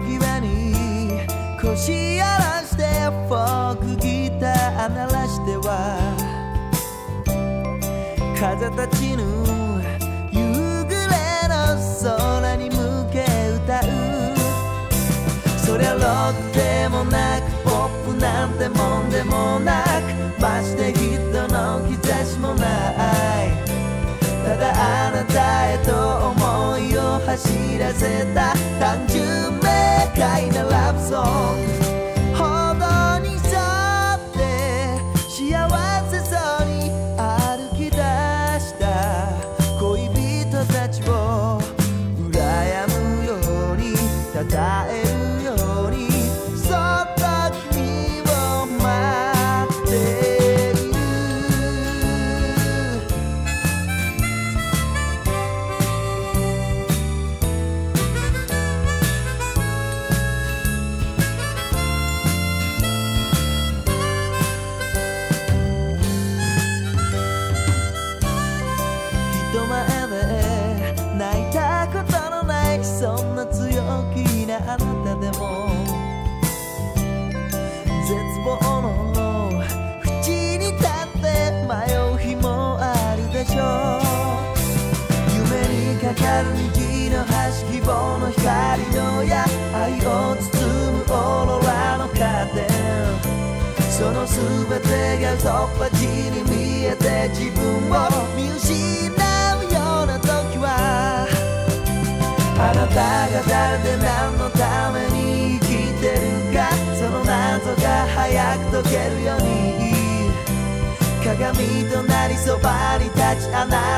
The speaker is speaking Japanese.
際に腰やらしてフォークギター鳴らしては風立ちぬ夕暮れの空に向け歌う。そりゃロックでもなくポップなんてもんでもなくまして人の兆しもない。ただあなたへと思いを走らせた。単純に称えるようにそっと君を待っている人前で泣いたことあなたでも絶望の淵に立って迷う日もあるでしょう夢にかかる虹の端希望の光の矢愛を包むオーロラのカーテンその全てが嘘っぱちに見えて自分を見失うあなたが誰で何のために生きてるかその謎が早く解けるように。鏡となりそばに立ちあなた